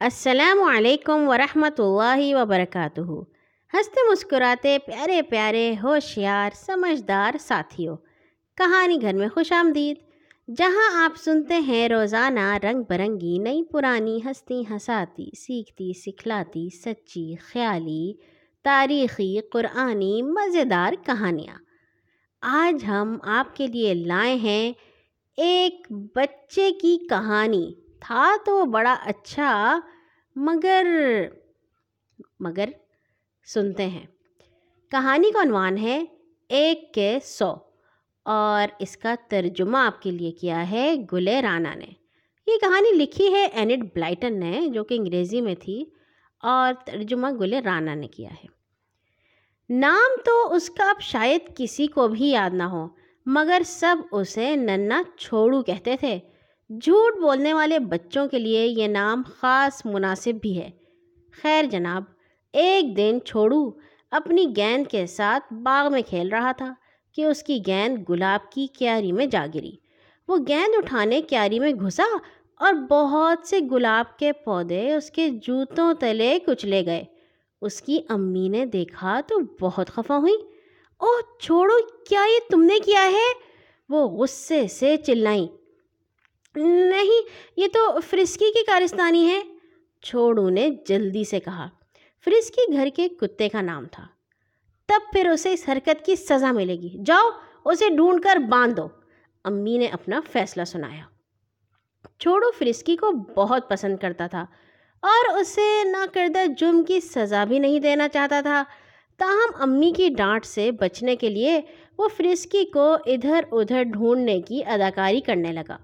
السلام علیکم ورحمۃ اللہ وبرکاتہ۔ ہنستے مسکراتے پیارے پیارے ہوشیار سمجھدار ساتھیوں، کہانی گھر میں خوش آمدید۔ جہاں آپ سنتے ہیں روزانہ رنگ برنگی، نئی پرانی ہستی ہساتی، سیکھتی، سکھلاتی، سچی، خیالی، تاریخی، قرآنی، مزیدار کہانیاں۔ آج ہم آپ کے لیے لائے ہیں ایک بچے کی کہانی۔ تھا تو بڑا اچھا مگر مگر سنتے ہیں۔ کہانی کا عنوان ہے ایک کے سو، اور اس کا ترجمہ آپ کے لیے کیا ہے گلے رانا نے۔ یہ کہانی لکھی ہے اینڈ بلائٹن نے، جو کہ انگریزی میں تھی، اور ترجمہ گلے رانا نے کیا ہے۔ نام تو اس کا اب شاید کسی کو بھی یاد نہ ہو، مگر سب اسے ننا چھوڑو کہتے تھے۔ جھوٹ بولنے والے بچوں کے لیے یہ نام خاص مناسب بھی ہے۔ خیر جناب، ایک دن چھوڑو اپنی گیند کے ساتھ باغ میں کھیل رہا تھا کہ اس کی گیند گلاب کی کیاری میں جا گری۔ وہ گیند اٹھانے کیاری میں گھسا اور بہت سے گلاب کے پودے اس کے جوتوں تلے کچلے گئے۔ اس کی امی نے دیکھا تو بہت خفا ہوئی۔ اوہ چھوڑو، کیا یہ تم نے کیا ہے؟ وہ غصے سے چلائیں۔ نہیں، یہ تو فرسکی کی کارستانی ہے۔ چھوڑو نے جلدی سے کہا۔ فرسکی گھر کے کتے کا نام تھا۔ تب پھر اسے اس حرکت کی سزا ملے گی۔ جاؤ، اسے ڈھونڈ کر باندھ دو۔ امی نے اپنا فیصلہ سنایا۔ چھوڑو، فرسکی کو بہت پسند کرتا تھا۔ اور اسے نہ کردہ جرم کی سزا بھی نہیں دینا چاہتا تھا۔ تاہم، امی کی ڈانٹ سے بچنے کے لیے وہ فرسکی کو ادھر ادھر ڈھونڈنے کی اداکاری کرنے لگا۔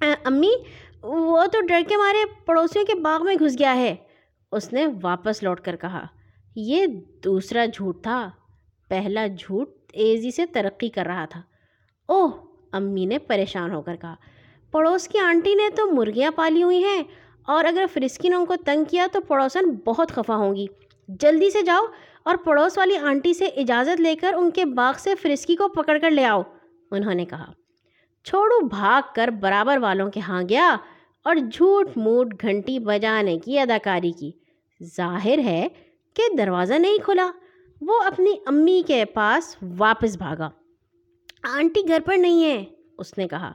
امی، وہ تو ڈر کے مارے پڑوسیوں کے باغ میں گھس گیا ہے۔ اس نے واپس لوٹ کر کہا، یہ دوسرا جھوٹ تھا۔ پہلا جھوٹ تیزی سے ترقی کر رہا تھا۔ اوہ، امی نے پریشان ہو کر کہا، پڑوس کی آنٹی نے تو مرغیاں پالی ہوئی ہیں، اور اگر فرسکی نے ان کو تنگ کیا تو پڑوسن بہت خفا ہوں گی۔ جلدی سے جاؤ اور پڑوس والی آنٹی سے اجازت لے کر ان کے باغ سے فرسکی کو پکڑ کر لے آؤ، انہوں نے کہا۔ چھوڑو بھاگ کر برابر والوں کے ہاں گیا اور جھوٹ موٹ گھنٹی بجانے کی اداکاری کی۔ ظاہر ہے کہ دروازہ نہیں کھلا، وہ اپنی امی کے پاس واپس بھاگا۔ آنٹی گھر پر نہیں ہے، اس نے کہا۔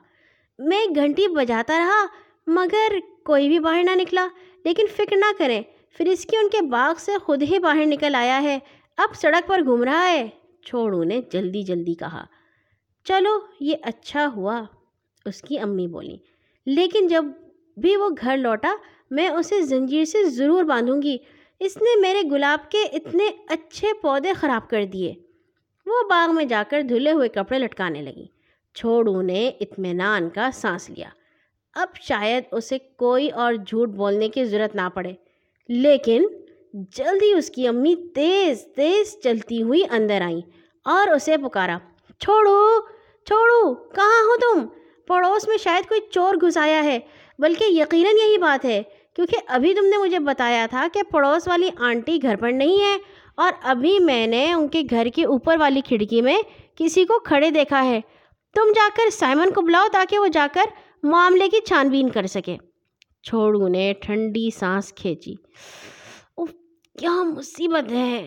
میں گھنٹی بجاتا رہا، مگر کوئی بھی باہر نہ نکلا۔ لیکن فکر نہ کریں پھر اس کی ان کے باغ سے خود ہی باہر نکل آیا ہے۔ اب سڑک پر گھوم رہا ہے۔ چھوڑو نے جلدی جلدی کہا۔ چلو یہ اچھا ہوا اس کی امی بولی لیکن جب بھی وہ گھر لوٹا میں اسے زنجیر سے ضرور باندھوں گی اس نے میرے گلاب کے اتنے اچھے پودے خراب کر دیے وہ باغ میں جا کر دھلے ہوئے کپڑے لٹکانے لگی چھوڑو نے اطمینان کا سانس لیا اب شاید اسے کوئی اور جھوٹ بولنے کی ضرورت نہ پڑے لیکن جلدی اس کی امی تیز تیز چلتی ہوئی اندر آئیں اور اسے پکارا چھوڑو چھوڑو کہاں ہو تم پڑوس میں شاید کوئی چور گھس آیا ہے بلکہ یقیناً یہی بات ہے کیونکہ ابھی تم نے مجھے بتایا تھا کہ پڑوس والی آنٹی گھر پر نہیں ہے اور ابھی میں نے ان کے گھر کے اوپر والی کھڑکی میں کسی کو کھڑے دیکھا ہے تم جا کر سائمن کو بلاؤ تاکہ وہ جا کر معاملے کی چھان بین کر سکے چھوڑو نے ٹھنڈی سانس کھینچی کیا مصیبت ہے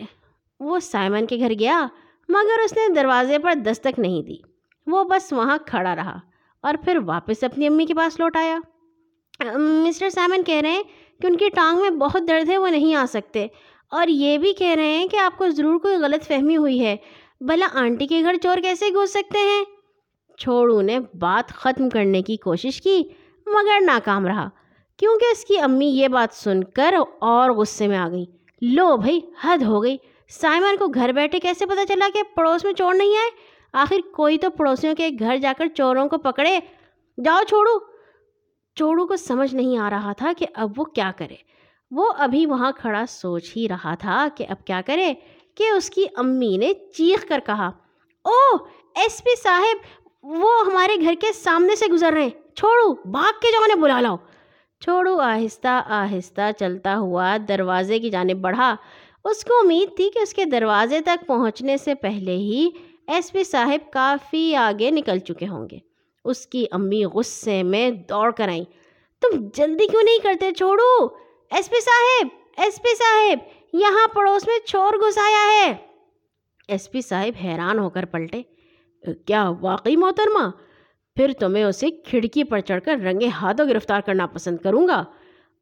وہ سائمن کے گھر گیا مگر اس نے دروازے پر دستک نہیں دی وہ بس وہاں کھڑا رہا اور پھر واپس اپنی امی کے پاس لوٹ آیا۔ مسٹر سیمن کہہ رہے ہیں کہ ان کی ٹانگ میں بہت درد ہے، وہ نہیں آ سکتے۔ اور یہ بھی کہہ رہے ہیں کہ آپ کو ضرور کوئی غلط فہمی ہوئی ہے۔ بھلا آنٹی کے گھر چور کیسے گھس سکتے ہیں؟ چھوڑو نے بات ختم کرنے کی کوشش کی، مگر ناکام رہا۔ کیونکہ اس کی امی یہ بات سن کر اور غصے میں آ گئی۔ لو بھائی حد ہو گئی۔ سائمن کو گھر بیٹھے کیسے پتہ چلا کہ پڑوس میں چور نہیں آئے؟ آخر کوئی تو پڑوسیوں کے گھر جا کر چوروں کو پکڑے۔ جاؤ چھوڑو۔ چوڑو کو سمجھ نہیں آ رہا تھا کہ اب وہ کیا کرے۔ وہ ابھی وہاں کھڑا سوچ ہی رہا تھا کہ اب کیا کرے کہ اس کی امی نے چیخ کر کہا او ایس پی صاحب، وہ ہمارے گھر کے سامنے سے گزر رہے ہیں۔ چھوڑو، بھاگ کے جو انہیں بلا لاؤ۔ چھوڑو، آہستہ آہستہ چلتا ہوا دروازے کی جانب بڑھا۔ اس کو امید تھی کہ اس کے دروازے تک پہنچنے سے پہلے ہی ایس پی صاحب کافی آگے نکل چکے ہوں گے۔ اس کی امی غصے میں دوڑ کر آئیں۔ تم جلدی کیوں نہیں کرتے چھوڑو؟ ایس پی صاحب، ایس پی صاحب، یہاں پڑوس میں چور گھس آیا ہے۔ ایس پی صاحب حیران ہو کر پلٹے۔ کیا واقعی محترمہ؟ پھر تو میں اسے کھڑکی پر چڑھ کر رنگے ہاتھوں گرفتار کرنا پسند کروں گا۔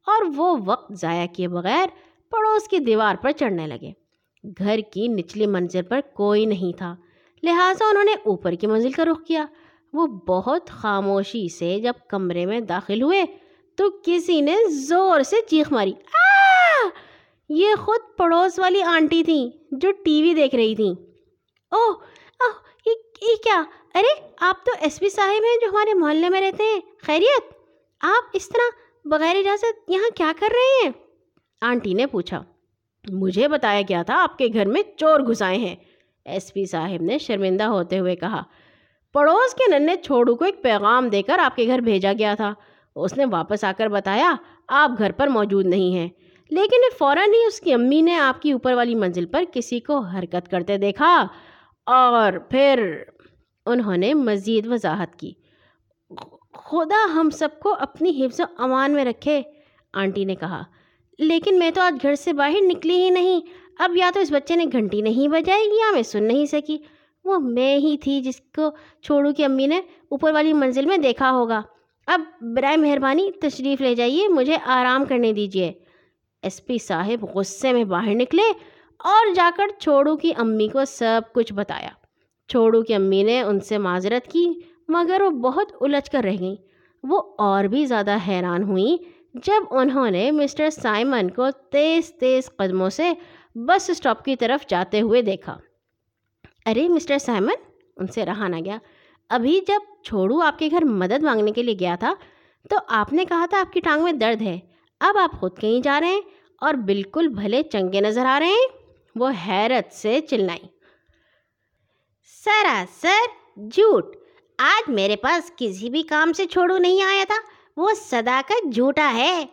اور وہ وقت ضائع کیے بغیر پڑوس کی دیوار پر چڑھنے لگے۔ گھر کی نچلی منزل پر کوئی نہیں تھا۔ لہٰذا انہوں نے اوپر کی منزل کا رخ کیا۔ وہ بہت خاموشی سے جب کمرے میں داخل ہوئے تو کسی نے زور سے چیخ ماری۔ یہ خود پڑوس والی آنٹی تھیں جو ٹی وی دیکھ رہی تھیں۔ اوہ! یہ کیا؟ ارے، آپ تو ایس پی صاحب ہیں جو ہمارے محلے میں رہتے ہیں۔ خیریت؟ آپ اس طرح بغیر اجازت یہاں کیا کر رہے ہیں؟ آنٹی نے پوچھا۔ مجھے بتایا گیا تھا آپ کے گھر میں چور گھسائے ہیں۔ ایس پی صاحب نے شرمندہ ہوتے ہوئے کہا، پڑوس کے ننے چھوڑو کو ایک پیغام دے کر آپ کے گھر بھیجا گیا تھا۔ اس نے واپس آ کر بتایا، آپ گھر پر موجود نہیں ہیں۔ لیکن فوراً ہی اس کی امی نے آپ کی اوپر والی منزل پر کسی کو حرکت کرتے دیکھا اور پھر انہوں نے مزید وضاحت کی۔ خدا ہم سب کو اپنی حفظ و امان میں رکھے، آنٹی نے کہا۔ لیکن میں تو آج گھر سے باہر نکلی ہی نہیں۔ اب یا تو اس بچے نے گھنٹی نہیں بجائی، یا میں سن نہیں سکی۔ وہ میں ہی تھی جس کو چھوڑو کی امی نے اوپر والی منزل میں دیکھا ہوگا۔ اب برائے مہربانی تشریف لے جائیے، مجھے آرام کرنے دیجیے ایس پی صاحب غصے میں باہر نکلے اور جا کر چھوڑو کی امی کو سب کچھ بتایا۔ چھوڑو کی امی نے ان سے معذرت کی، مگر وہ بہت الجھ کر رہ گئیں۔ وہ اور بھی زیادہ حیران ہوئیں جب انہوں نے مسٹر سائمن کو تیز تیز قدموں سے بس اسٹاپ کی طرف جاتے ہوئے دیکھا۔ ارے مسٹر سائمن ان سے رہا نہ گیا۔ ابھی جب چھوڑو آپ کے گھر مدد مانگنے کے لیے گیا تھا، تو آپ نے کہا تھا آپ کی ٹانگ میں درد ہے۔ اب آپ خود کہیں جا رہے ہیں اور بالکل بھلے چنگے نظر آ رہے ہیں۔ وہ حیرت سے چلائیں سراسر جھوٹ۔ آج میرے پاس کسی بھی کام سے چھوڑو نہیں آیا تھا۔ وہ صداقت جھوٹا ہے۔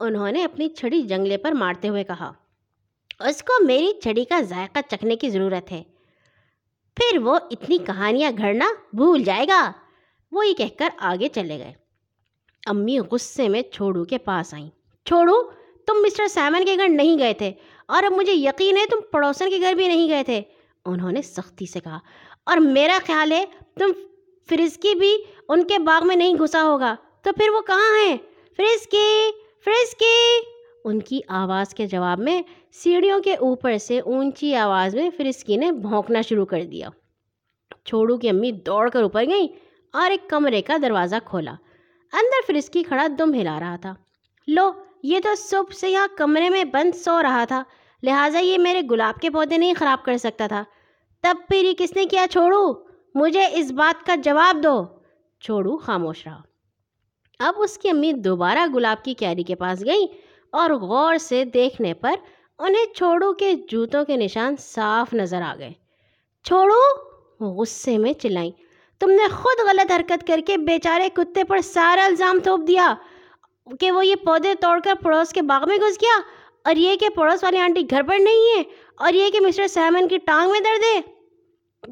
انہوں نے اپنی چھڑی جنگلے پر مارتے ہوئے کہا۔ اس کو میری چھڑی کا ذائقہ چکھنے کی ضرورت ہے۔ پھر وہ اتنی کہانیاں گھڑنا بھول جائے گا۔ وہ یہ کہہ کر آگے چلے گئے۔ امی غصے میں چھوڑو کے پاس آئیں۔ چھوڑو، تم مسٹر سیمن کے گھر نہیں گئے تھے اور اب مجھے یقین ہے تم پڑوسن کے گھر بھی نہیں گئے تھے۔ انہوں نے سختی سے کہا، اور میرا خیال ہے تم فرزکی بھی ان کے باغ میں نہیں گھسا ہوگا۔ تو پھر وہ کہاں ہیں؟ فرزکی فرزکی ان کی آواز کے جواب میں سیڑھیوں کے اوپر سے اونچی آواز میں فرسکی نے بھونکنا شروع کر دیا۔ چھوڑو کی امی دوڑ کر اوپر گئیں اور ایک کمرے کا دروازہ کھولا۔ اندر فرسکی کھڑا دم ہلا رہا تھا۔ لو، یہ تو صبح سے یہاں کمرے میں بند سو رہا تھا، لہٰذا یہ میرے گلاب کے پودے نہیں خراب کر سکتا تھا۔ تب پھر یہ کس نے کیا چھوڑو؟ مجھے اس بات کا جواب دو۔ چھوڑو، خاموش رہا۔ اب اس کی امی دوبارہ گلاب کی کیری کے پاس گئیں اور غور سے دیکھنے پر انہیں چھوڑو کے جوتوں کے نشان صاف نظر آ گئے۔ چھوڑو غصے میں چلائیں تم نے خود غلط حرکت کر کے بیچارے کتے پر سارا الزام تھوپ دیا کہ وہ یہ پودے توڑ کر پڑوس کے باغ میں گھس گیا اور یہ کہ پڑوس والی آنٹی گھر پر نہیں ہے اور یہ کہ مسٹر سیمن کی ٹانگ میں درد ہے۔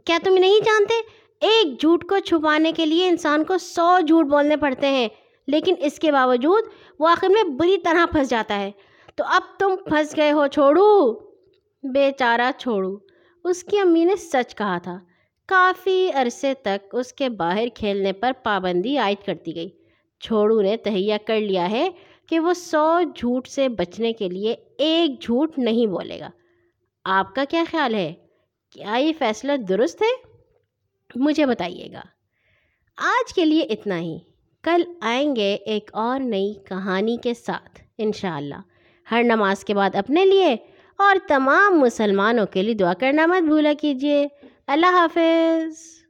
کیا تم نہیں جانتے؟ ایک جھوٹ کو چھپانے کے لیے انسان کو سو جھوٹ بولنے پڑتے ہیں۔ لیکن اس کے باوجود وہ آخر میں بری طرح پھنس جاتا ہے۔ تو اب تم پھنس گئے ہو، چھوڑو۔ بے چارہ چھوڑو۔ اس کی امی نے سچ کہا تھا۔ کافی عرصے تک اس کے باہر کھیلنے پر پابندی عائد کرتی گئی۔ چھوڑو نے تہیا کر لیا ہے کہ وہ سو جھوٹ سے بچنے کے لیے ایک جھوٹ نہیں بولے گا۔ آپ کا کیا خیال ہے؟ کیا یہ فیصلہ درست ہے؟ مجھے بتائیے گا۔ آج کے لیے اتنا ہی۔ کل آئیں گے ایک اور نئی کہانی کے ساتھ، انشاءاللہ۔ ہر نماز کے بعد اپنے لیے اور تمام مسلمانوں کے لیے دعا کرنا مت بھولا کیجیے۔ اللہ حافظ۔